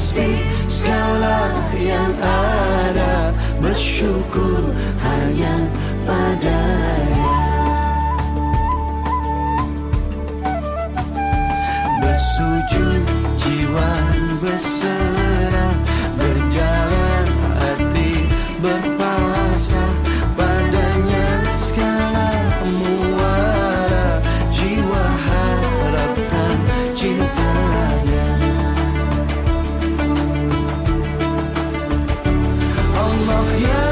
tasbih segala yang ada bersyukur hanya padanya. Yeah.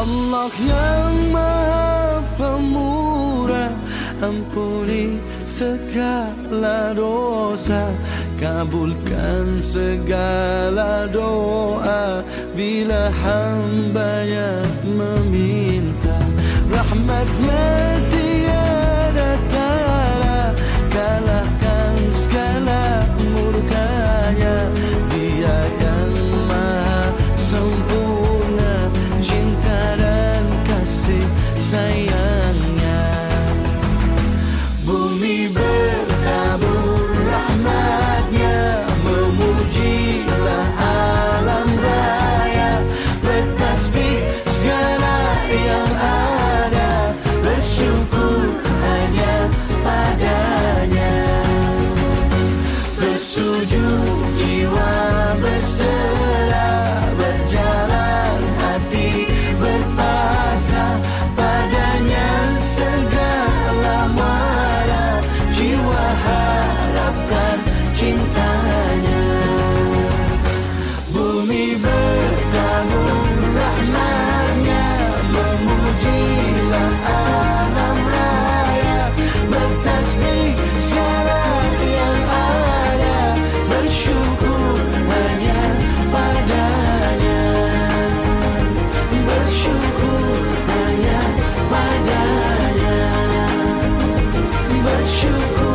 Allah yang maha pemurah Ampuni segala dosa Kabulkan segala doa. Bila hambanya meminta but you